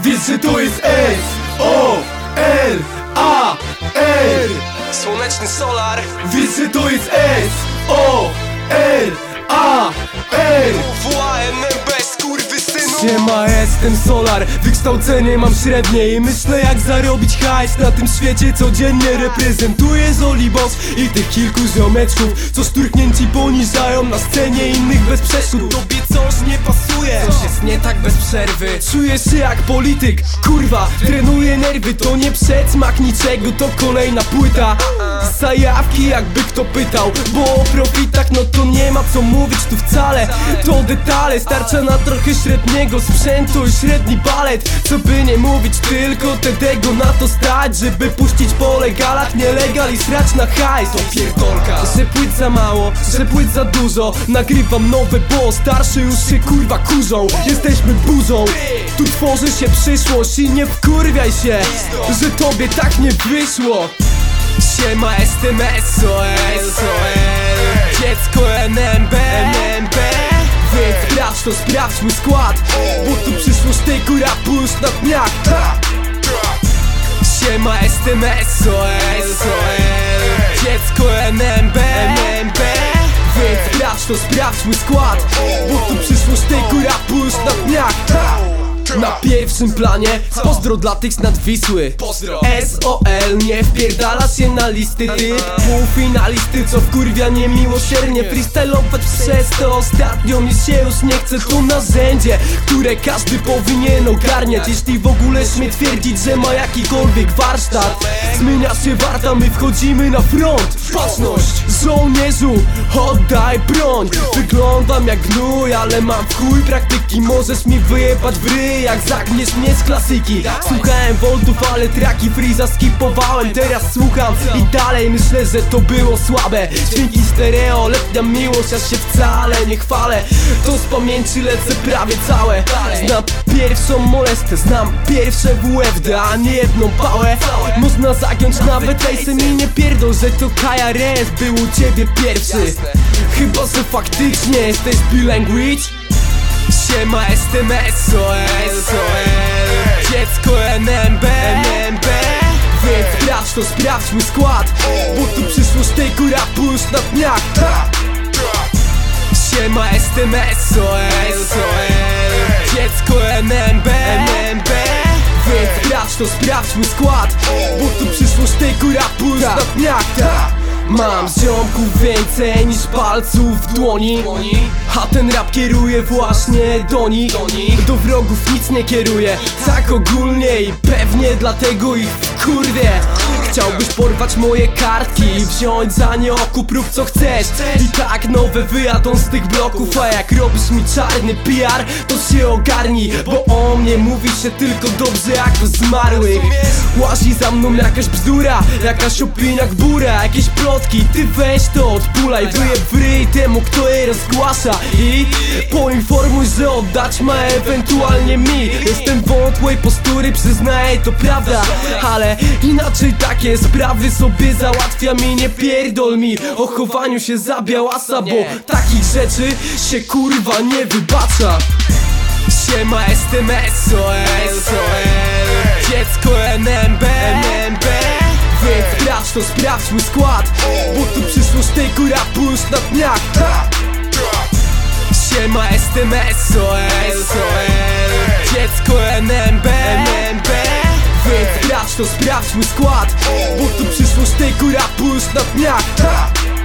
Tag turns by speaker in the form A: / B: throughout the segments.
A: Wiesz, że to jest S, O, L, A, R
B: Słoneczny solar.
A: Wiesz, że to jest S, O, L, A, R
B: WANMB skurwysynu
A: Siema, jestem Solar, wykształcenie mam średnie I myślę jak zarobić hajs na tym świecie Codziennie. Reprezentuję Zolibos i tych kilku ziomeczków Co szturchnięci poniżają na scenie innych bez przeszkód. Tobie coś nie pasuje, coś jest nie tak bez przerwy. Czuję się jak polityk, kurwa, trenuję nerwy. To nie przedsmak niczego, to kolejna płyta. Zajawki jakby kto pytał Bo o profitach no to nie ma co mówić tu wcale. To detale, starcza na trochę średniego sprzętu i średni balet. Co by nie mówić, tylko tego na to stać Żeby puścić po legalach nielegal i srać na hajs. To pierdolka. Że płyt za mało, że płyt za dużo. Nagrywam nowe, bo starszy już się kurwa kurzą. Jesteśmy burzą. Tu tworzy się przyszłość i nie wkurwiaj się Że tobie tak nie wyszło. Siema jestem SOS Dziecko NMB NMB to, sprawdź mój skład Bo tu przyszłość tego rapu już na dniach! Siema jestem SOS Dziecko NMB Więc sprawdź to, sprawdź mój skład Bo tu przyszłość tego rapu już na dniach! Na pierwszym planie Pozdro dla tych z nadwisły SOL nie wpierdala się na listy. Ty półfinalisty co wkurwia niemiłosiernie. Freestylować przez to ostatnio mi się już nie chce. To narzędzie, które każdy powinien ogarniać. Jeśli w ogóle śmie twierdzić, że ma jakikolwiek warsztat Zmienia się warta, my wchodzimy na front. Baczność, żołnierzu, oddaj broń. Wyglądam jak gnój, ale mam w chuj praktyki. Możesz mi wyjebać w ryj, jak zagniesz mnie z klasyki. Słuchałem voltów, ale traki Freeza skipowałem. Teraz słucham i dalej myślę, że to było słabe. Dźwięki stereo, letnia miłość, ja się wcale nie chwalę. To z pamięci lecę prawie całe. Znam pierwszą molestę, znam pierwsze WFD, a nie jedną pałę. Można zagiąć nawet rejsem i nie pierdol, że to KRS był u ciebie pierwszy. Chyba, że faktycznie jesteś bilanguage Siema, jestem SOS Dziecko NMB NMB Więc sprawdź to, sprawdź mój skład. Bo tu przyszłość tego rapu już na dniach! Siema, jestem SOS Dziecko NMB NMB Więc sprawdź to, sprawdź mój skład. Bo tu przyszłość tego rapu już na dniach Mam ziomków więcej niż palców w dłoni. A ten rap kieruje właśnie do nich. Do wrogów nic nie kieruje. Tak ogólnie i pewnie dlatego ich wkurwię Chciałbyś porwać moje kartki wziąć za nie okup rób co chcesz. I tak nowe wyjadą z tych bloków A jak robisz mi czarny PR to się ogarnij Bo o mnie mówi się tylko dobrze jak o zmarłych Łazi za mną jakaś bzdura, jakaś opinia gbura Jakieś plotki, ty weź to odpulaj Wyjeb w ryj temu kto je rozgłasza. I poinformuj, że oddać ma ewentualnie mi. Jestem wątłej postury, przyznaję to prawda. Ale inaczej takie sprawy sobie załatwiam i nie pierdol mi. O chowaniu się za białasa, bo takich rzeczy się kurwa nie wybacza. Siema, jestem SOS Dziecko NMB NMB Więc sprawdź to, sprawdź mój skład Bo tu przyszłość tego rapu już na dniach. Ha! Siema, jestem SOS Dziecko NMB NMB Więc sprawdź to, sprawdź mój skład Bo tu przyszłość tego rapu już na dniach!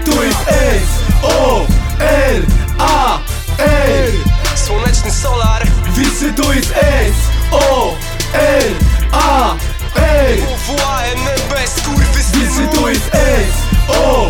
A: To jest S, O, L, A, R
B: Słoneczny solar.
A: Wiesz, to jest S, O, L, A, R
B: WANMB
A: Wiesz, że
B: skurwysynu
A: to jest S, O,